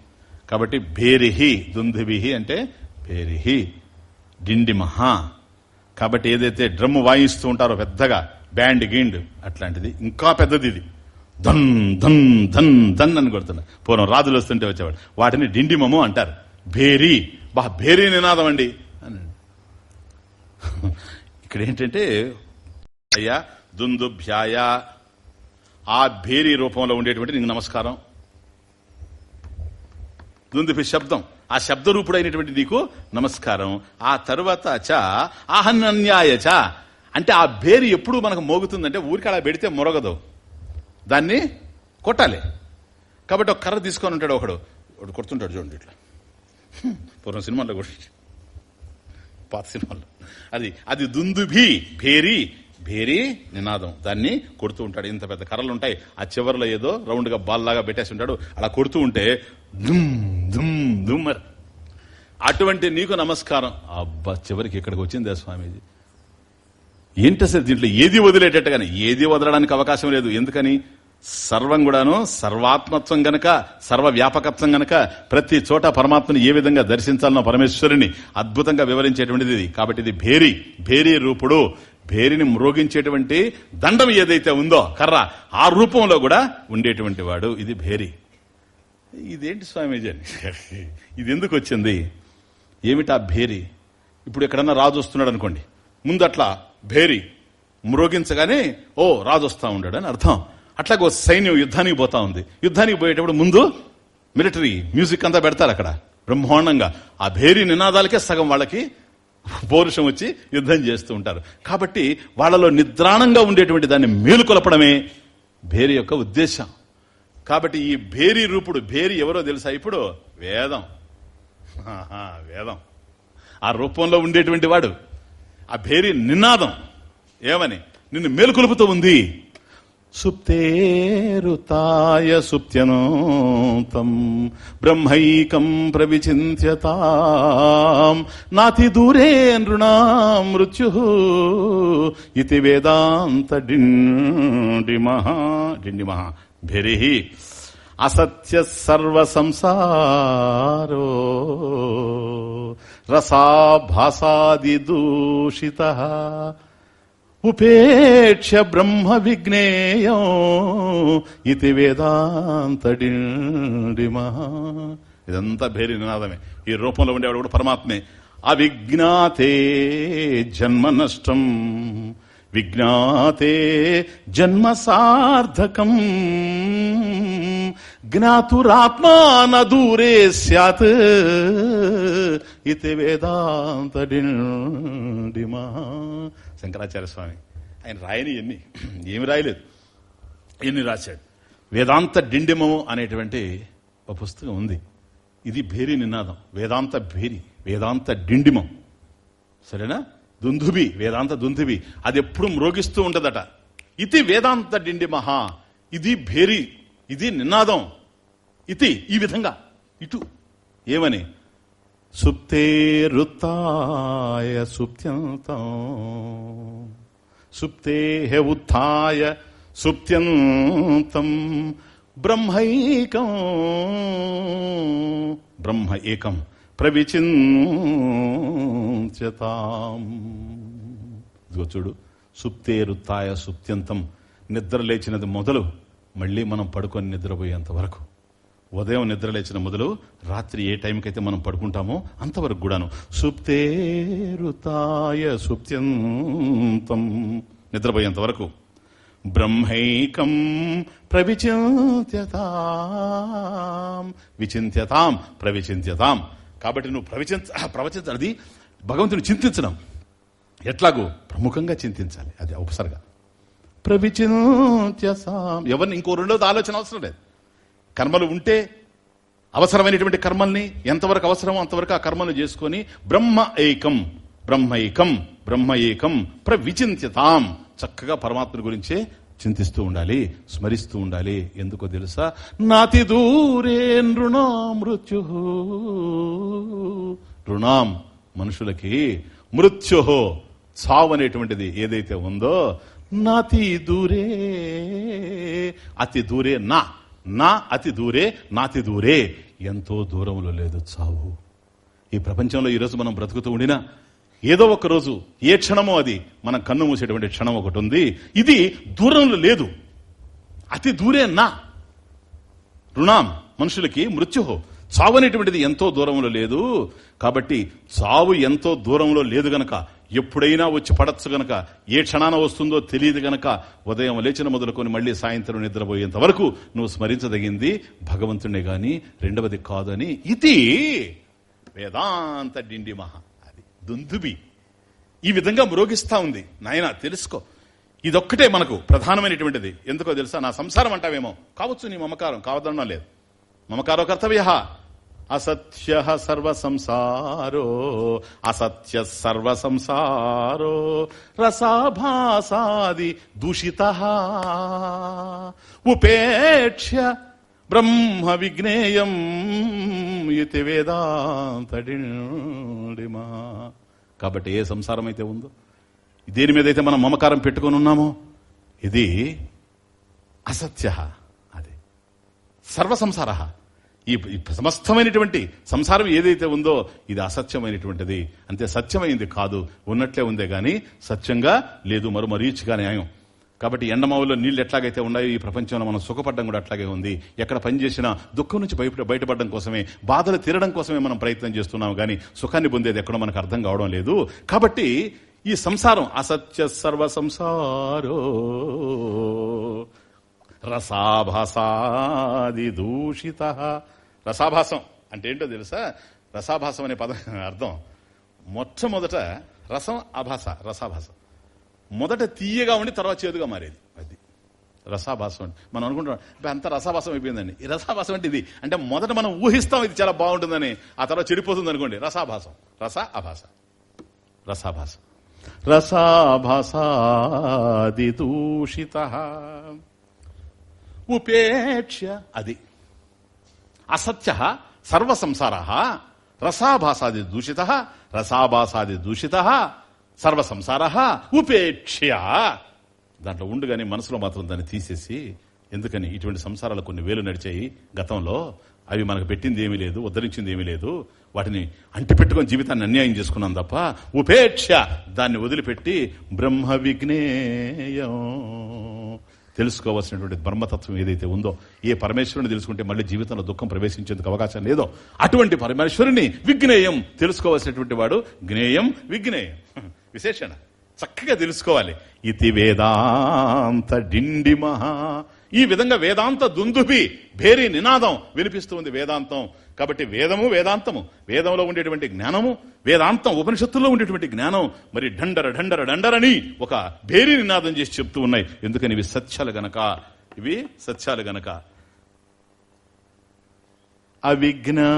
కాబట్టి భేరిహి దుందుభిహి అంటే భేరిహి. డిండిమహ. కాబట్టి ఏదైతే డ్రమ్ వాయిస్తూ ఉంటారో పెద్దగా బ్యాండ్ గిండ్ అట్లాంటిది. ఇంకా పెద్దది ఇది. ధన్ ధన్ ధన్ ధన్ అని కొడుతున్నా పూర్వం రాజులు వస్తుంటే వచ్చేవాడు వాటిని డిండిమము అంటారు. భేరీ. బా భేరీ నినాదం అండి. [laughs] ఇక్కడ ఏంటంటే అయ్యా దుందుభ్యాయ. ఆ భేరీ రూపంలో ఉండేటువంటి నీకు నమస్కారం. దుందుభి శబ్దం. ఆ శబ్ద రూపుడైనటువంటి నీకు నమస్కారం. ఆ తరువాత చ ఆహన్యాయ చ అంటే ఆ బేరు ఎప్పుడు మనకు మోగుతుందంటే ఊరికి అలా పెడితే మొరగదు. దాన్ని కొట్టాలి. కాబట్టి ఒక కర్ర తీసుకొని ఉంటాడు ఒకడు. ఒకడు కొడుతుంటాడు చూడండి ఇట్లా. పూర్వం సినిమాల్లో కూడా పాత సినిమాల్లో. అది అది దుందుభి భేరి భేరి నినాదం. దాన్ని కొడుతూ ఉంటాడు. ఇంత పెద్ద కర్రలు ఉంటాయి. ఆ చివరిలో ఏదో రౌండ్గా బాల్లాగా పెట్టేసి ఉంటాడు. అలా కొడుతూ ఉంటే దుమ్ దుమ్ దుమ్మర్ అటువంటి నీకు నమస్కారం. అబ్బా చివరికి ఇక్కడికి వచ్చిందే స్వామీజీ. ఏంటి అసలు దీంట్లో ఏది వదిలేటట్టుగానే ఏది వదలడానికి అవకాశం లేదు. ఎందుకని? సర్వం కూడాను సర్వాత్మత్వం గనక సర్వ వ్యాపకత్వం గనక ప్రతి చోట పరమాత్మని ఏ విధంగా దర్శించాలనో పరమేశ్వరుని అద్భుతంగా వివరించేటువంటిది ఇది. కాబట్టి ఇది భేరి భేరీ రూపుడు. భేరిని మ్రోగించేటువంటి దండం ఏదైతే ఉందో కర్ర ఆ రూపంలో కూడా ఉండేటువంటి వాడు ఇది భేరి. ఇదేంటి స్వామీజీ అని ఇది ఎందుకు వచ్చింది? ఏమిటా భేరి? ఇప్పుడు ఎక్కడన్నా రాజు వస్తున్నాడు అనుకోండి ముందు అట్లా భేరి మ్రోగించగానే ఓ రాజు వస్తా ఉన్నాడు అని అర్థం. అట్లాగో సైన్యం యుద్ధానికి పోతా ఉంది. యుద్ధానికి పోయేటప్పుడు ముందు మిలిటరీ మ్యూజిక్ అంతా పెడతారు అక్కడ బ్రహ్మాండంగా. ఆ భేరీ నినాదాలకే సగం వాళ్ళకి పౌరుషం వచ్చి యుద్ధం చేస్తూ ఉంటారు. కాబట్టి వాళ్ళలో నిద్రాణంగా ఉండేటువంటి దాన్ని మేలుకొలపడమే భేరి యొక్క ఉద్దేశం. కాబట్టి ఈ భేరీ రూపుడు భేరి ఎవరో తెలుసా ఇప్పుడు? వేదం. ఆహా, వేదం. ఆ రూపంలో ఉండేటువంటి వాడు. ఆ భేరి నినాదం. ఏమని? నిన్ను మేలుకొలుపుతూ ఉంది. సుప్తేరుతాయ సుప్త్యనోతం బ్రహ్మైకం ప్రవిచింత్యతాం. నాతి దూరే నృణాం మృత్యు ఇది వేదాంత డిండిమః డిండిమః భెరి అసత్య సర్వ సంసారో రసాభాసాది దూషిత ఉపేక్ష బ్రహ్మ విజ్ఞేయం ఇది వేదాంతడిమా ఇదంతా భేరి నినాదమే. ఈ రూపంలో ఉండేవాడు కూడా పరమాత్మే. అవిజ్ఞాతే జన్మ నష్టం. విజ్ఞాతే జన్మ సార్థకం జ్ఞాతురాత్మా దూరే సత్ ఇది వేదాంతడిమా శంకరాచార్య స్వామి ఆయన రాయని ఎన్ని? ఏమి రాయలేదు. ఎన్ని రాశాడు? వేదాంత డిండిమము అనేటువంటి ఒక పుస్తకం ఉంది. ఇది భేరి నినాదం. వేదాంత భేరి వేదాంత డిండిమం సరేనా? దుందుబి వేదాంత దుందుబి అది ఎప్పుడు మ్రోగిస్తూ ఉంటదట ఇది వేదాంత డిండిమహ ఇది భేరి ఇది నినాదం ఇది ఈ విధంగా. ఇటు. ఏమని? సుప్తేరుత్య సుప్త్యంతం. సుప్తే ఉత్య సుప్త్యంతం. బ్రహ్మైకం. బ్రహ్మ ఏకం. ప్రవిచింత్యతాం ఇదిగో చూడు సుప్తేరుత్య సుప్త్యంతం. నిద్ర లేచినది మొదలు మళ్ళీ మనం పడుకొని నిద్రపోయేంత వరకు. ఉదయం నిద్ర లేచిన మొదలు రాత్రి ఏ టైంకి అయితే మనం పడుకుంటామో అంతవరకు కూడాను. సుప్తేరుతాయ సుప్త్యంతం. నిద్రపోయేంత వరకు. బ్రహ్మైకం ప్రవిచింత్యతాం. విచింత్యతాం ప్రవిచింత్యతాం. కాబట్టి నువ్వు ప్రవచించ ప్రవచించాలి భగవంతుని చింతించడం. ఎట్లాగో? ప్రముఖంగా చింతించాలి. అది ఉపసర్గ ప్రవిచింత్యసాం ఎవరిని ఇంకో రెండోది ఆలోచన అవసరం లేదు. కర్మలు ఉంటే అవసరమైనటువంటి కర్మల్ని ఎంతవరకు అవసరమో అంతవరకు ఆ కర్మలు చేసుకొని బ్రహ్మ ఏకం బ్రహ్మ ఏకం బ్రహ్మ ఏకం ప్రవిచింత్యతాం చక్కగా పరమాత్మ గురించే చింతిస్తూ ఉండాలి స్మరిస్తూ ఉండాలి. ఎందుకో తెలుసా? నాతి దూరే నృణా మృత్యు రుణాం మనుషులకి మృత్యుహో చావు అనేటువంటిది ఏదైతే ఉందో నాతి దూరే అతి దూరే నా నా అతి దూరే నాతి దూరే ఎంతో దూరంలో లేదు చావు. ఈ ప్రపంచంలో ఈరోజు మనం బ్రతుకుతూ ఉండినా ఏదో ఒక రోజు ఏ క్షణమో అది మనం కన్ను మూసేటువంటి క్షణం ఒకటి ఉంది. ఇది దూరంలో లేదు. అతి దూరే నా. రుణాం మనుషులకి మృత్యు చావు అనేటువంటిది ఎంతో దూరంలో లేదు. కాబట్టి చావు ఎంతో దూరంలో లేదు గనక ఎప్పుడైనా వచ్చి పడచ్చు గనక ఏ క్షణాన వస్తుందో తెలియదు గనక ఉదయం లేచిన మొదలుకొని మళ్ళీ సాయంత్రం నిద్రపోయేంత వరకు నువ్వు స్మరించదగింది భగవంతుడే గాని రెండవది కాదని. ఇది వేదాంత డిండి మహా. అది దుందుబి. ఈ విధంగా మ్రోగిస్తా ఉంది. నాయన తెలుసుకో. ఇదొక్కటే మనకు ప్రధానమైనటువంటిది. ఎందుకో తెలుసా? నా సంసారం అంటావేమో? కావచ్చు నీ మమకారం. కావదన్నా లేదు. మమకారో కర్తవ్య. అసత్య సర్వ సంసారో అసత్య సర్వ సంసారో రసాభాసాది దూషిత. ఉపేక్ష బ్రహ్మ విజ్ఞేయం ఇది వేదాంతడిమా కాబట్టి ఏ సంసారం అయితే ఉందో దేని మీద అయితే మనం మమకారం పెట్టుకొని ఉన్నామో ఇది అసత్య అది సర్వసంసార. ఈ సమస్తమైనటువంటి సంసారం ఏదైతే ఉందో ఇది అసత్యమైనటువంటిది. అంతే సత్యమైంది కాదు. ఉన్నట్లే ఉందే గాని సత్యంగా లేదు మరో మరీచిగా న్యాయం. కాబట్టి ఎండమావులో నీళ్ళు ఎట్లాగైతే ఉన్నాయో ఈ ప్రపంచంలో మనం సుఖపడడం కూడా అట్లాగే ఉంది. ఎక్కడ పని చేసినా దుఃఖం నుంచి బయట బయటపడడం కోసమే బాధలు తీరడం కోసమే మనం ప్రయత్నం చేస్తున్నాం కానీ సుఖాన్ని పొందేది ఎక్కడో మనకు అర్థం కావడం లేదు. కాబట్టి ఈ సంసారం అసత్య సర్వ సంసారో రసాభసాది దూషిత రసాభాసం అంటే ఏంటో తెలుసా? రసాభాసం అనే పదం [laughs] అర్థం. మొట్టమొదట రసం అభాస రసాభాసం. మొదట తీయగా ఉండి తర్వాత చేదుగా మారేది. అది. రసాభాసం అంటే మనం అనుకుంటాం అంత రసాభాసం అయిపోయిందండి. ఈ రసాభాసం అంటే ఇది. అంటే మొదట మనం ఊహిస్తాం ఇది చాలా బాగుంటుందని ఆ తర్వాత చెడిపోతుంది అనుకోండి. రసాభాసం. రస అభాస. రసాభాసం. రసాభాసాది దూషిత ఉపేక్ష. అది. అసత్య సర్వసంసార రసాభాసాది దూషిత రసాభాసాది దూషిత సర్వసంసార ఉపేక్ష్య. దాంట్లో ఉండుగానే మనసులో మాత్రం దాన్ని తీసేసి ఎందుకని ఇటువంటి సంసారాలు కొన్ని వేలు నడిచాయి గతంలో అవి మనకు పెట్టింది ఏమీ లేదు ఉద్ధరించింది ఏమీ లేదు వాటిని అంటిపెట్టుకొని జీవితాన్ని అన్యాయం చేసుకున్నాం తప్ప ఉపేక్ష దాన్ని వదిలిపెట్టి బ్రహ్మ విఘ్నేయం. తెలుసుకోవాల్సినటువంటి బ్రహ్మతత్వం ఏదైతే ఉందో ఏ పరమేశ్వరుని తెలుసుకుంటే మళ్ళీ జీవితంలో దుఃఖం ప్రవేశించేందుకు అవకాశం లేదో అటువంటి పరమేశ్వరుని విఘ్నేయం తెలుసుకోవాల్సినటువంటి వాడు జ్ఞేయం విఘ్నేయం విశేషణ. చక్కగా తెలుసుకోవాలి. ఇతి వేదాంత డిండిమహ. ఈ విధంగా వేదాంత దుందుబి భేరి నినాదం వినిపిస్తుంది వేదాంతం. కాబట్టి వేదము వేదాంతము. వేదంలో ఉండేటువంటి జ్ఞానము వేదాంతం ఉపనిషత్తుల్లో ఉండేటువంటి జ్ఞానం మరి ఢండర ఢండర ఢండరని ఒక భేరి నినాదం చేసి చెప్తూ ఉన్నాయి. ఎందుకని ఇవి సత్యాలు గనక? ఇవి సత్యాలు గనక. అవిజ్ఞాతే.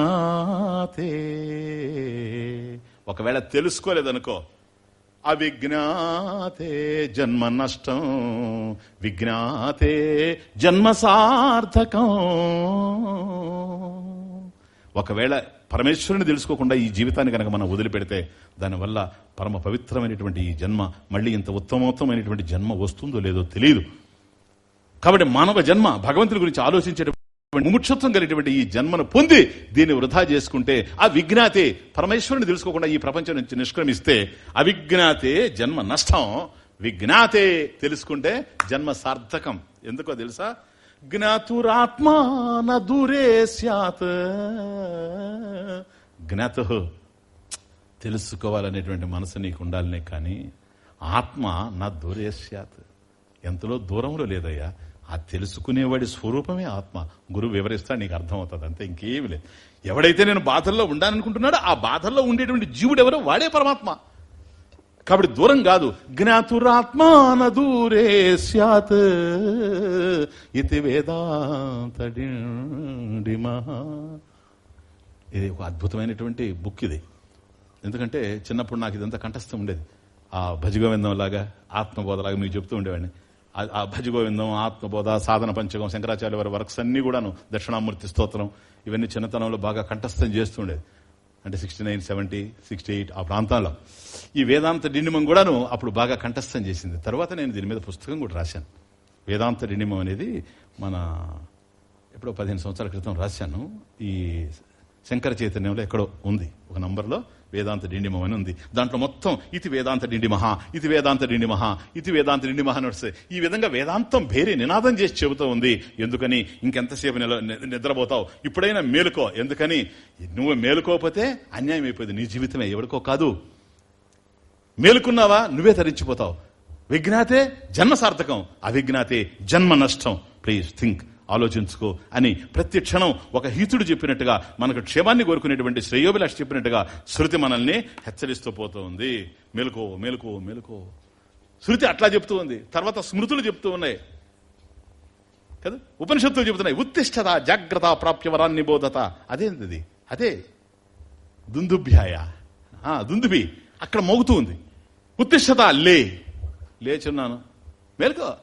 ఒకవేళ తెలుసుకోలేదనుకో అవిజ్ఞాతే జన్మ నష్టం విజ్ఞాతే జన్మ సార్థకం. ఒకవేళ పరమేశ్వరుని తెలుసుకోకుండా ఈ జీవితాన్ని కనుక మనం వదిలిపెడితే దానివల్ల పరమ పవిత్రమైనటువంటి ఈ జన్మ మళ్ళీ ఇంత ఉత్తమోత్తమైనటువంటి జన్మ వస్తుందో లేదో తెలియదు కాబట్టి మానవ జన్మ భగవంతుని గురించి ఆలోచించేటువంటి ముముక్షత్వం కలిగినటువంటి ఈ జన్మను పొంది దీన్ని వృధా చేసుకుంటే ఆ విజ్ఞాతే పరమేశ్వరుని తెలుసుకోకుండా ఈ ప్రపంచం నుంచి నిష్క్రమిస్తే అవిజ్ఞాతే జన్మ నష్టం. విజ్ఞాతే తెలుసుకుంటే జన్మ సార్థకం. ఎందుకో తెలుసా? జ్ఞాతురాత్మా న దూరే స్యాత్ జ్ఞాతు తెలుసుకోవాలనేటువంటి మనసు నీకు ఉండాలనే కానీ ఆత్మ నా దూరే స్యాత్। ఎంతలో దూరంలో లేదయ్యా ఆ తెలుసుకునేవాడి స్వరూపమే ఆత్మ। గురువు వివరిస్తా నీకు అర్థమవుతుంది అంతే ఇంకేమి లేదు। ఎవడైతే నేను బాధల్లో ఉండాలనుకుంటున్నాడో ఆ బాధల్లో ఉండేటువంటి జీవుడు ఎవరో వాడే పరమాత్మ। కాబట్టి దూరం కాదు. జ్ఞాతురాత్మాన దూరే సత్ ఇది వేదాంత ఇది ఒక అద్భుతమైనటువంటి బుక్ ఇది. ఎందుకంటే చిన్నప్పుడు నాకు ఇదంతా కంఠస్థం ఉండేది. ఆ భజగోవిందం లాగా ఆత్మబోధలాగా మీకు చెప్తూ ఉండేవాడిని. ఆ భజగోవిందం ఆత్మబోధ సాధన పంచకం శంకరాచార్య వారి వర్క్స్ అన్ని కూడాను దక్షిణామూర్తి స్తోత్రం ఇవన్నీ చిన్నతనంలో బాగా కంఠస్థం చేస్తుండేది అంటే sixty nine seventy sixty eight ఆ ప్రాంతంలో. ఈ వేదాంత డిండిమం కూడాను అప్పుడు బాగా కంఠస్థం చేసింది. తర్వాత నేను దీని మీద పుస్తకం కూడా రాశాను. వేదాంత డిండిమం అనేది మన ఎప్పుడో పదిహేను సంవత్సరాల క్రితం రాశాను. ఈ శంకర చైతన్యంలో ఎక్కడో ఉంది. ఒక నంబర్లో వేదాంత డిండిమం అని ఉంది. దాంట్లో మొత్తం ఇది వేదాంత డిండి మహా ఇది వేదాంత డిండి మహా ఇది వేదాంత డిండి మహా అని ఈ విధంగా వేదాంతం భేరే నినాదం చేసి చెబుతూ ఉంది. ఎందుకని? ఇంకెంతసేపు నిల ని- నిద్రపోతావు? ఇప్పుడైనా మేలుకో. ఎందుకని? నువ్వు మేలుకోకపోతే అన్యాయం అయిపోయింది. నీ జీవితమే ఎవరికో కాదు. మేలుకున్నావా? నువ్వే తరించిపోతావు. విజ్ఞాతే జన్మ సార్థకం అవిజ్ఞాతే జన్మ నష్టం. Please think. ఆలోచించుకో అని ప్రతి క్షణం ఒక హీతుడు చెప్పినట్టుగా మనకు క్షేమాన్ని కోరుకునేటువంటి శ్రేయోభిలాష్ చెప్పినట్టుగా శృతి మనల్ని హెచ్చరిస్తూ పోతూ ఉంది మేలుకో మేలుకో మేలుకో. శృతి అట్లా చెప్తూ ఉంది. తర్వాత స్మృతులు చెప్తూ ఉన్నాయి. కదా? ఉపనిషత్తులు చెబుతున్నాయి. ఉత్తిష్టత జాగ్రత్త ప్రాప్యవరాన్ని బోధత. అదేంటిది? అదే దుందుభ్యాయ. ఆ, దుందుబి అక్కడ మోగుతూ ఉంది. ఉత్తిష్టత లే. లేచున్నాను. మేలుకో.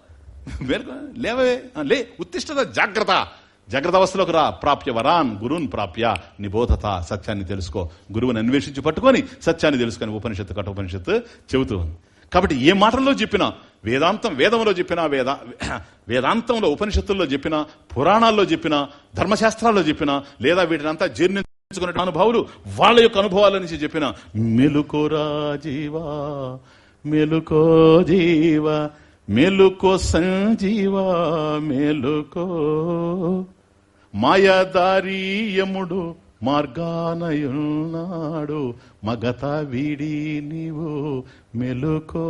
మేలుకో లేవే. లే ఉత్తిష్టత జాగ్రత్త. జాగ్రత్త అవస్థలోకి రా. ప్రాప్య వరాన్ గురున్ ప్రాప్య. నిబోధత సత్యాన్ని తెలుసుకో. గురువుని అన్వేషించి పట్టుకొని సత్యాన్ని తెలుసుకొని ఉపనిషత్తు కఠోపనిషత్తు చెబుతూ ఉంది. కాబట్టి ఏ మాటల్లో చెప్పినా వేదాంతం వేదంలో చెప్పినా వేద [coughs] వేదాంతంలో ఉపనిషత్తుల్లో చెప్పినా పురాణాల్లో చెప్పినా ధర్మశాస్త్రాల్లో చెప్పినా లేదా వీటినంతా జీర్ణించుకునే అనుభవాలు వాళ్ళ యొక్క అనుభవాల నుంచి చెప్పిన మెలుకోరా జీవా మెలుకో జీవ మేలుకో సంజీవా మెలుకో. మాయదారీయముడు మార్గానయున్నాడు. మగత వీడి నీవు మెలుకో.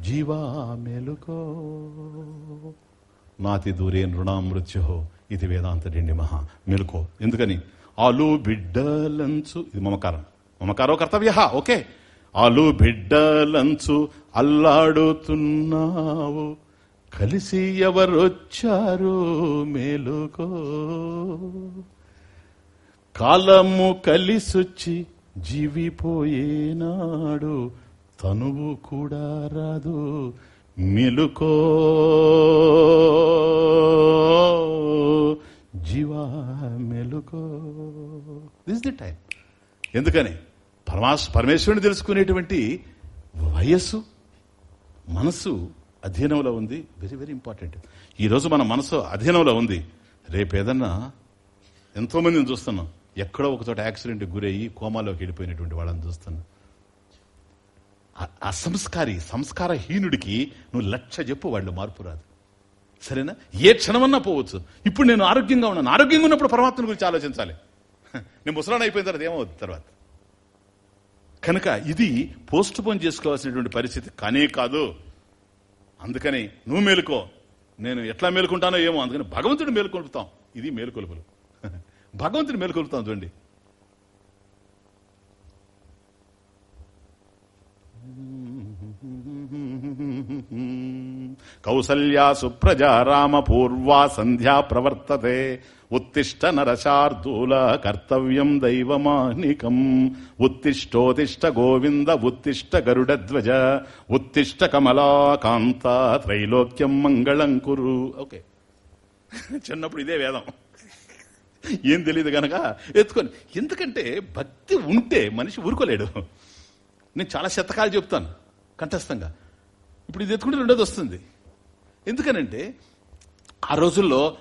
జీవా మెలుకో. నాతి దూరే నృణామృత్యు ఇది వేదాంత డిండి మహా. మెలుకో. ఎందుకని? ఆలు బిడ్డలంచు. ఇది మమకారం. మమకారో కర్తవ్య. ఓకే. ఆలు బిడ్డలంచు అల్లాడుతున్నావు. కలిసి ఎవరొచ్చారు మేలుకో. కాలము కలిసొచ్చి జీవిపోయేనాడు తనువు కూడా రాదు మెలుకో. జీవా మెలుకో. దిస్ ది టైం ఎందుకని? పరమాస్ పరమేశ్వరుని తెలుసుకునేటువంటి వయస్సు మనసు అధీనంలో ఉంది. వెరీ వెరీ ఇంపార్టెంట్ ఈరోజు మన మనసు అధీనంలో ఉంది. రేపు ఏదన్నా ఎంతో మందిని చూస్తున్నాం. ఎక్కడో ఒకచోట యాక్సిడెంట్ గురయ్యి కోమాలోకి వెళ్ళిపోయినటువంటి వాళ్ళని చూస్తున్నాం. అసంస్కారి సంస్కారహీనుడికి నువ్వు లక్ష చెప్పు వాళ్ళు మార్పు రాదు. సరేనా? ఏ క్షణమన్నా పోవచ్చు. ఇప్పుడు నేను ఆరోగ్యంగా ఉన్నాను. ఆరోగ్యంగా ఉన్నప్పుడు పరమాత్మ గురించి ఆలోచించాలి. [laughs] నేను ముసలాన్ అయిపోయిన తర్వాత ఏమవుతుంది తర్వాత? కనుక ఇది పోస్ట్ పోన్ చేసుకోవాల్సినటువంటి పరిస్థితి కానే కాదు. అందుకని నువ్వు మేలుకో నేను ఎట్లా మేలుకుంటానో ఏమో అందుకని భగవంతుడు మేలుకొలుపుతాం. ఇది మేలుకొలుపులు. [laughs] భగవంతుడు మేలుకొలుపుతాం చూడండి. కౌసల్యా సుప్రజా రామ పూర్వా సంధ్యా ప్రవర్తతే. ఉత్తిష్ట నరశార్దూల కర్తవ్యం దైవమానికం. ఉత్తిష్టోతిష్ట గోవింద ఉత్తిష్ట గరుడధ్వజ ఉత్తిష్ట కమలాకాంత త్రైలోక్యం మంగళం కురు. ఓకే. చిన్నప్పుడు ఇదే వేదం. ఏం తెలియదు గనక ఎత్తుకొని. ఎందుకంటే భక్తి ఉంటే మనిషి ఊరుకోలేడు. నేను చాలా శతకాలు చెప్తాను కంఠస్థంగా. ఇప్పుడు ఇది ఎత్తుకుంటే రెండోది వస్తుంది. ఎందుకనంటే ఆ రోజుల్లో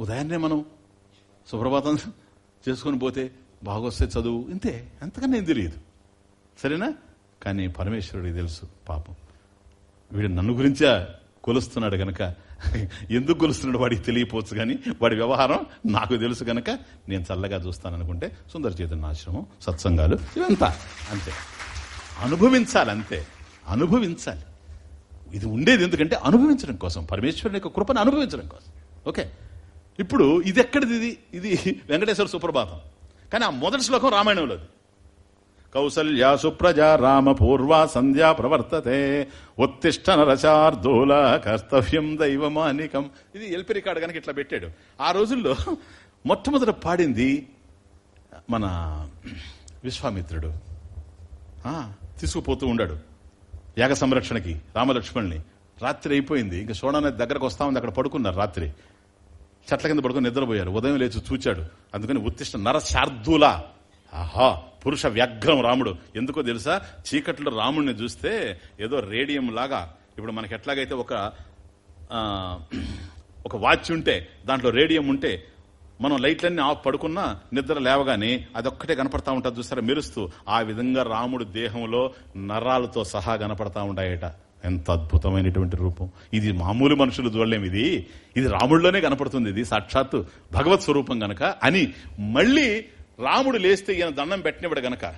ఉదయాన్నే మనం సుప్రభాతం చేసుకొని పోతే బాగొస్తే చదువు. ఇంతే. అంతకన్నా ఏం తెలియదు. సరేనా? కానీ పరమేశ్వరుడికి తెలుసు పాపం. వీడు నన్ను గురించే కొలుస్తున్నాడు గనక. ఎందుకు కొలుస్తున్నాడు వాడికి తెలియపోవచ్చు కానీ వాడి వ్యవహారం నాకు తెలుసు గనక నేను చల్లగా చూస్తాను అనుకుంటే సుందర చైతన్య ఆశ్రమం సత్సంగాలు ఇవంతా. అంతే. అనుభవించాలి అంతే అనుభవించాలి. ఇది ఉండేది ఎందుకంటే అనుభవించడం కోసం. పరమేశ్వరుని యొక్క కృపను అనుభవించడం కోసం. ఓకే? ఇప్పుడు ఇది ఎక్కడిది ఇది? ఇది వెంకటేశ్వర సుప్రభాతం. కానీ ఆ మొదటి శ్లోకం రామాయణంలో కౌసల్యా సుప్రజా రామ పూర్వ సంధ్యా ప్రవర్తతే. ఉత్తిష్ట నరచార్దూల కర్తవ్యం దైవమానికం ఇది ఎల్పి రికార్డు కనుక ఇట్లా పెట్టాడు. ఆ రోజుల్లో మొట్టమొదట పాడింది మన విశ్వామిత్రుడు. తీసుకుపోతూ ఉండాడు. యాగ సంరక్షణకి రామలక్ష్మణ్ని రాత్రి అయిపోయింది. ఇంకా సోడానది దగ్గరకు వస్తా ఉంది. అక్కడ పడుకున్నారు రాత్రి. చెట్ల కింద పడుకొని నిద్రపోయారు. ఉదయం లేచి చూచాడు. అందుకని ఉత్తిష్ట నరశార్దూల. ఆహా పురుష వ్యగ్రం రాముడు. ఎందుకో తెలుసా? చీకట్లో రాముడిని చూస్తే ఏదో రేడియం లాగా. ఇప్పుడు మనకి ఎట్లాగైతే ఒక ఒక వాచ్ ఉంటే దాంట్లో రేడియం ఉంటే మనం లైట్లన్నీ ఆఫ్ పడుకున్నా నిద్ర లేవగానే అదొక్కటే కనపడతా ఉంటుంది చూస్తారా మెరుస్తూ. ఆ విధంగా రాముడు దేహంలో నరాలతో సహా కనపడతా ఉంటాయట ఎంత అద్భుతమైనటువంటి రూపం. ఇది మామూలు మనుషులు చూడలేము ఇది? ఇది రాముడిలోనే కనపడుతుంది ఇది. సాక్షాత్తు భగవత్ స్వరూపం గనక అని మళ్ళీ రాముడు లేస్తే ఈయన దండం పెట్టినప్పుడు గనక.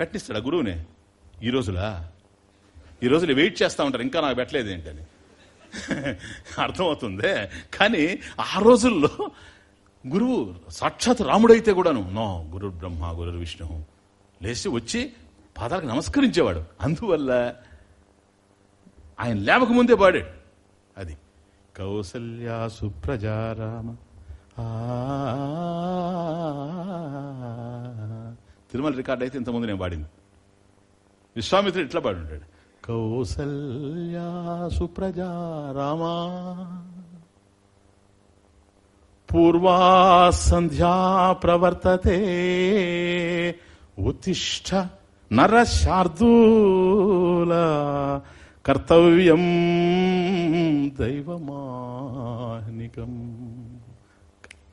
పెట్టిస్తాడా గురువునే? ఈ రోజులా? ఈ రోజులు వెయిట్ చేస్తా ఉంటారు. ఇంకా నాకు పెట్టలేదు ఏంటని. [laughs] అర్థమవుతుంది? కానీ ఆ రోజుల్లో గురువు సాక్షాత్ రాముడైతే కూడాను నో గురు బ్రహ్మ గురు విష్ణు లేచి వచ్చి పాదాలకు నమస్కరించేవాడు. అందువల్ల ఆయన లేవక ముందే పాడాడు. అది. కౌసల్యా సుప్రజారామ. తిరుమల రికార్డ్ అయితే ఇంతకుముందు నేను పాడింది. విశ్వామిత్రుడు ఇట్లా పాడి ఉంటాడు కౌసల్యా సుప్రజా రామా పూర్వా సంధ్యా ప్రవర్తతే ఉత్తిష్ట నరశార్దూల. కర్తవ్యం దైవమాహనికం.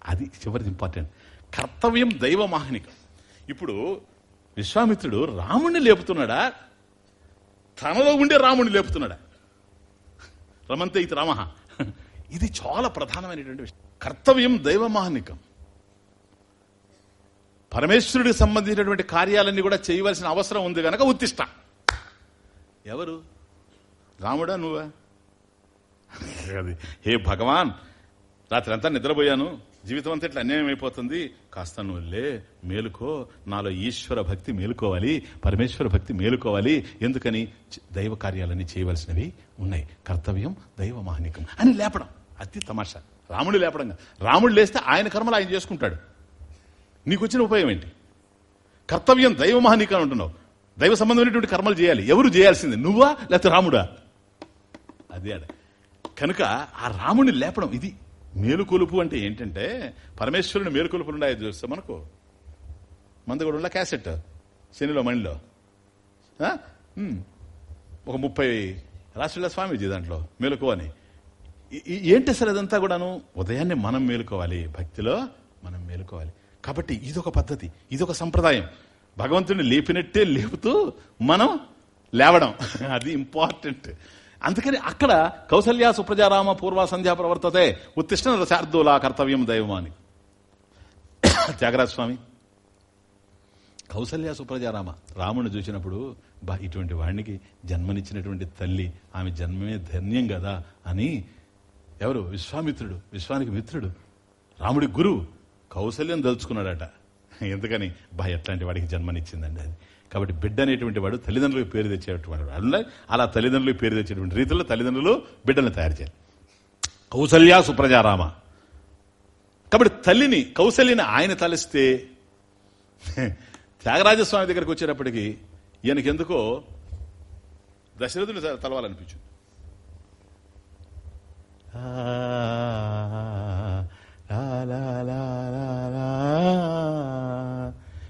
అది చివరిది ఇంపార్టెంట్ కర్తవ్యం దైవమాహనికం. ఇప్పుడు విశ్వామిత్రుడు రాముణ్ణి లేపుతున్నాడా? తనలో ఉండే రాముణ్ణి లేపుతున్నాడా? రమంతే ఇది రామ. ఇది చాలా ప్రధానమైనటువంటి విషయం. కర్తవ్యం దైవమాహనికం. పరమేశ్వరుడికి సంబంధించినటువంటి కార్యాలన్నీ కూడా చేయవలసిన అవసరం ఉంది కనుక ఉత్తిష్ట. ఎవరు? రాముడా నువ్వా? అది హే భగవాన్ రాత్రి అంతా నిద్రపోయాను. జీవితం అంతా ఇట్లా అన్యాయం అయిపోతుంది. కాస్త నువ్వు లే మేలుకో. నాలో ఈశ్వర భక్తి మేలుకోవాలి. పరమేశ్వర భక్తి మేలుకోవాలి. ఎందుకని? దైవ కార్యాలన్నీ చేయవలసినవి ఉన్నాయి. కర్తవ్యం దైవ మాహనికం అని లేపడం. అతి తమాషా. రాముడు లేపడం. రాముడు లేస్తే ఆయన కర్మలు ఆయన చేసుకుంటాడు. నీకు వచ్చిన ఉపయోగం ఏంటి? కర్తవ్యం దైవ మహానికం అంటున్నావు. దైవ సంబంధమైనటువంటి కర్మలు చేయాలి. ఎవరు చేయాల్సింది? నువ్వా? లేకపోతే రాముడా? అదే ఆడ కనుక ఆ రాముని లేపడం ఇది మేలుకొలుపు అంటే ఏంటంటే పరమేశ్వరుని మేలుకొలుపులు ఉన్నాయి చూస్తే మనకు. మంది కూడా ఉన్న క్యాసెట్ శనిలో మణిలో. ఒక ముప్పై రాష్ట్రాల స్వామీజీ దాంట్లో మేలుకో అని. ఏంటి సార్ అదంతా కూడాను? ఉదయాన్నే మనం మేలుకోవాలి భక్తిలో మనం మేలుకోవాలి. కాబట్టి ఇదొక పద్ధతి ఇదొక సంప్రదాయం. భగవంతుడిని లేపినట్టే లేపుతూ మనం లేవడం. [laughs] అది ఇంపార్టెంట్. అందుకని అక్కడ కౌసల్యా సుప్రజారామ పూర్వ సంధ్యా ప్రవర్తతే ఉత్తిష్ట రసార్థులా కర్తవ్యం దైవమాని. త్యాగరాజ స్వామి కౌసల్య సుప్రజారామ రాముని చూసినప్పుడు బా ఇటువంటి వాడికి జన్మనిచ్చినటువంటి తల్లి ఆమె జన్మమే ధన్యం కదా అని ఎవరు? విశ్వామిత్రుడు విశ్వానికి మిత్రుడు రాముడి గురువు కౌసల్యం దలుచుకున్నాడట ఎందుకని? బా ఎట్లాంటి వాడికి జన్మనిచ్చిందండి అది? కాబట్టి బిడ్డ అనేటువంటి వాడు తల్లిదండ్రులకు పేరు తెచ్చేటువంటి వాడు. అలా అలా తల్లిదండ్రులకు పేరు తెచ్చేటువంటి రీతిలో తల్లిదండ్రులు బిడ్డలను తయారు చేయాలి. కౌసల్య సుప్రజారామ. కాబట్టి తల్లిని కౌశల్యని ఆయన తలిస్తే త్యాగరాజస్వామి దగ్గరికి వచ్చేటప్పటికి ఈయనకెందుకో దశరథుని తలవాలనిపించింది.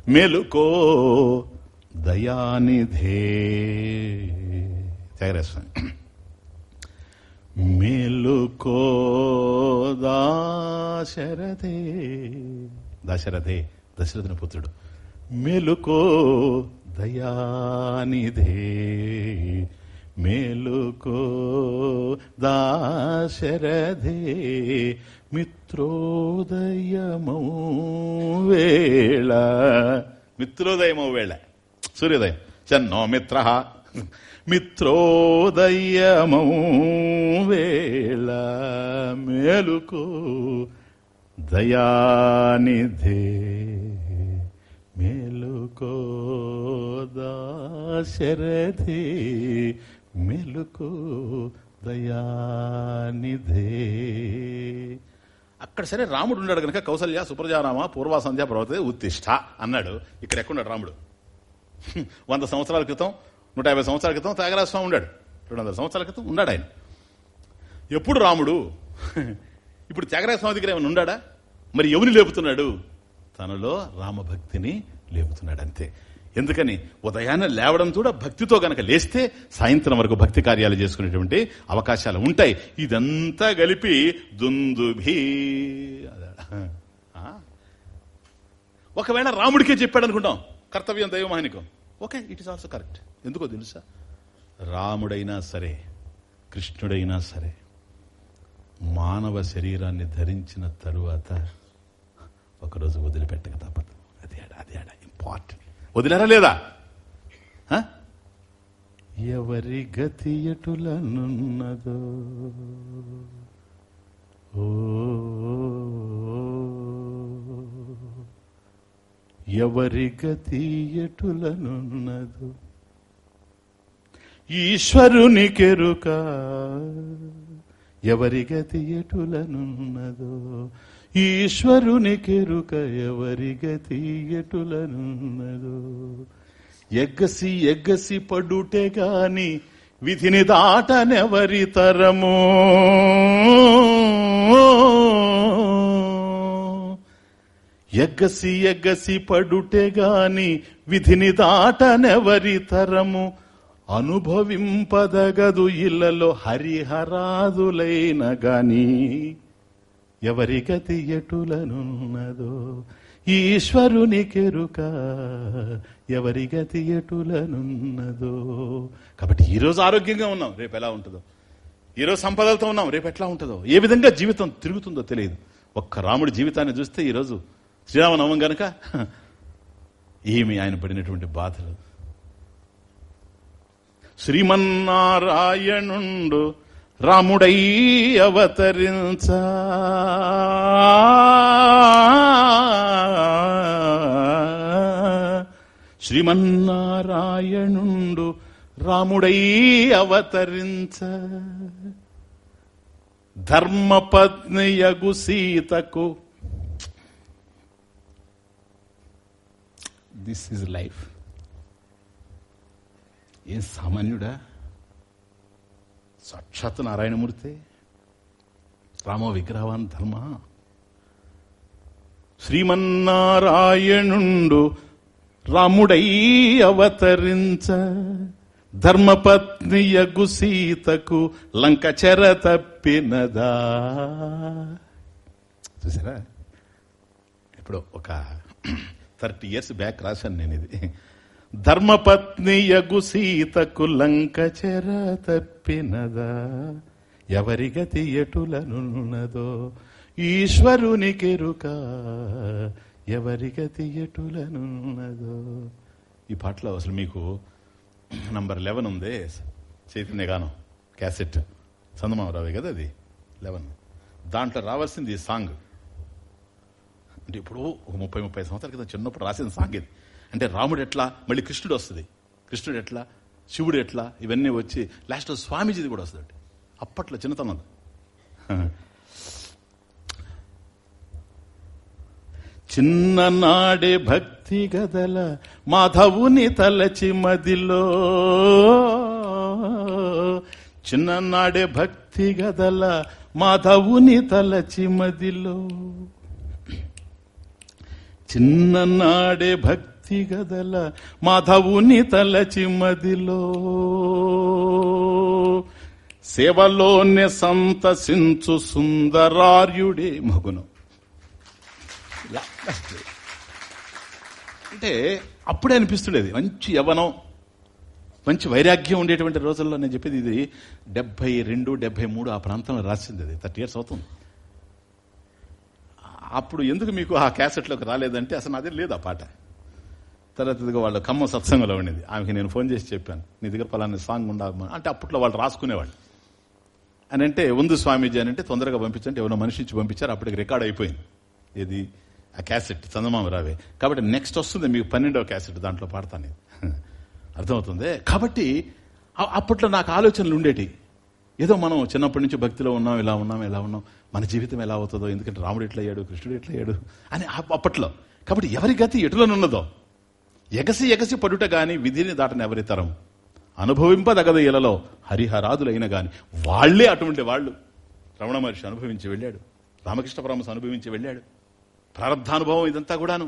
మేలుకో దయానిధే. త్యాగరాజస్వామి. మేలుకో దాశరథే. దశరథే దశరథుని పుత్రుడు. మేలుకో దయానిధే. మేలుకో దాశరథే. మిత్రోదయమౌ వేళ. మిత్రోదయమౌ వేళ. సూర్యోదయం. చన్నో మిత్ర. మిత్రోదయమౌ వేళ మేలుకో దయానిధే. మేలుకో దాశరథి. మెలుకో దయానిధే. అక్కడ సరే రాముడు ఉన్నాడు కనుక కౌసల్య సుప్రజానామ పూర్వ సంధ్యా ఉత్తిష్ట అన్నాడు. ఇక్కడ ఎక్కడున్నాడు రాముడు? [laughs] వంద సంవత్సరాల క్రితం నూట యాభై సంవత్సరాల క్రితం త్యాగరాజస్వామి ఉన్నాడు. రెండు వందల సంవత్సరాల క్రితం ఉన్నాడు ఆయన. ఎప్పుడు రాముడు? [laughs] ఇప్పుడు త్యాగరాజస్వామి దగ్గర ఏమైనా ఉన్నాడా మరి ఎవరిని లేపుతున్నాడు? తనలో రామభక్తిని లేపుతున్నాడు అంతే ఎందుకని? ఉదయాన్నే లేవడం కూడా భక్తితో గనక లేస్తే సాయంత్రం వరకు భక్తి కార్యాలు చేసుకునేటువంటి అవకాశాలు ఉంటాయి. ఇదంతా కలిపి దుందుభీ ఒకవేళ రాముడికే చెప్పాడు అనుకుంటాం కర్తవ్యం దైవమానికం okay it is also correct ఎందుకో తెలుసా? రాముడైనా సరే కృష్ణుడైనా సరే మానవ శరీరాన్ని ధరించిన తరువాత ఒకరోజు వదిలిపెట్టక తప్పదు. అది ఆడ అది ఆడ ఇంపార్టెంట్ వదిలేరా లేదా? ఎవరి గతి ఎటులనున్నదో? ఓ. ఎవరి గతి ఎటులనున్నదు. ఈశ్వరుని కెరుక ఎవరి గతి ఎటులనున్నదో. ఈశ్వరుని కెరుక ఎవరి గతి ఎటులనున్నదో. ఎగ్గసి ఎగ్గసి పడుటే గాని విధిని దాటనెవరి తరమో. ఎగ్గసి ఎగ్గసి పడుటే గాని విధిని దాటనెవరి తరము? అనుభవింపదగదు ఇళ్ళలో హరిహరాదులైన గాని. ఎవరి గతి ఎటులనున్నదో ఈశ్వరుని కెరుక. ఎవరి గతి ఎటులనున్నదో. కాబట్టి ఈరోజు ఆరోగ్యంగా ఉన్నాం. రేపు ఎలా ఉంటుందో? ఈ రోజు సంపదలతో ఉన్నాం. రేపు ఎట్లా ఉంటుందో? ఏ విధంగా జీవితం తిరుగుతుందో తెలియదు. ఒక్క రాముడి జీవితాన్ని చూస్తే ఈరోజు శ్రీరామనవం గనక ఏమి ఆయన పడినటువంటి బాధలు? శ్రీమన్నారాయణుండు రాముడై అవతరించ. శ్రీమన్నారాయణుండు రాముడై అవతరించ. ధర్మపత్నియగు సీతకు దిస్ ఇస్ లైఫ్. ఏం సామాన్యుడా? సాక్షాత్ నారాయణమూర్తి రామ విగ్రహవాన్ ధర్మ? శ్రీమన్నారాయణుండు రాముడై అవతరించ ధర్మపత్నియగు సీతకు లంక చెర తప్పినదా? చూసారా? ఇప్పుడు ఒక థర్టీ ఇయర్స్ బ్యాక్ రాశాను నేను ఇది. ధర్మపత్నియగు సీతకు లంక చెర తప్పినదా? ఎవరిగతి ఎటులనున్నదో ఈశ్వరుని కెరుక ఎవరి ఎటులనున్నదో ఈ పాటలో అసలు మీకు నంబర్ లెవెన్ ఉంది చైతన్య గానం క్యాసెట్. చందమామరావు కదా అది లెవెన్. దాంట్లో రావాల్సింది ఈ సాంగ్. అంటే ఇప్పుడు ఒక ముప్పై ముప్పై సంవత్సరాల క్రితం చిన్నప్పుడు రాసిన సాంగ్ ఇది అంటే రాముడు ఎట్లా మళ్ళీ కృష్ణుడు వస్తుంది. కృష్ణుడు ఎట్లా శివుడు ఎట్లా ఇవన్నీ వచ్చి లాస్ట్ స్వామీజీది కూడా వస్తుంది అప్పట్లో చిన్నతనం చిన్ననాడే భక్తి గదల మాధవుని తలచి మదిలో. చిన్ననాడే భక్తి గదల మాధవుని తలచి మదిలో. చిన్ననాడే భక్తి గదల మాధవుని తలచి మదిలో సేవలోనే సంతసించు సుందరార్యుడే మగును. అంటే అప్పుడే అనిపిస్తుండేది మంచి యవనం మంచి వైరాగ్యం ఉండేటువంటి రోజుల్లో నేను చెప్పేది ఇది డెబ్బై రెండు డెబ్బై మూడు ఆ ప్రాంతంలో రాసింది అది థర్టీ ఇయర్స్ అవుతుంది. అప్పుడు ఎందుకు మీకు ఆ క్యాసెట్లోకి రాలేదంటే అసలు నాదే లేదు ఆ పాట. తర్వాత ఇదిగో వాళ్ళ కమ్మ సత్సంగంలో ఉండేది. ఆమెకి నేను ఫోన్ చేసి చెప్పాను. నీ దగ్గర పలానా సాంగ్ ఉండాలి అంటే అప్పట్లో వాళ్ళు రాసుకునేవాళ్ళు. అని అంటే ఉంది స్వామీజీ అని అంటే తొందరగా పంపించంటే ఎవరో మనిషి ఇచ్చి పంపించారు. అప్పటికి రికార్డ్ అయిపోయింది. ఇది ఆ క్యాసెట్ చందమామ రావే. కాబట్టి నెక్స్ట్ వస్తుంది మీకు పన్నెండవ క్యాసెట్ దాంట్లో పాడతాను [laughs] అర్థమవుతుంది? కాబట్టి అప్పట్లో నాకు ఆలోచనలు ఉండేటి ఏదో మనం చిన్నప్పటి నుంచి భక్తిలో ఉన్నాం ఇలా ఉన్నాం ఇలా ఉన్నాం. మన జీవితం ఎలా అవుతుందో ఎందుకంటే రాముడు ఎట్లా అయ్యాడు కృష్ణుడు ఎట్లా అయ్యాడు అని అప్పట్లో. కాబట్టి ఎవరి గతి ఎటులోనున్నదో. ఎగసి ఎగసి పడుట గాని విధిని దాటని ఎవరి తరం? అనుభవింపదగదు ఇలలో హరిహరాదులైన గాని. వాళ్ళే అటువంటి వాళ్ళు. రమణ మహర్షి అనుభవించి వెళ్ళాడు. రామకృష్ణ పరమస్ అనుభవించి వెళ్ళాడు. ప్రారంధానుభవం ఇదంతా కూడాను.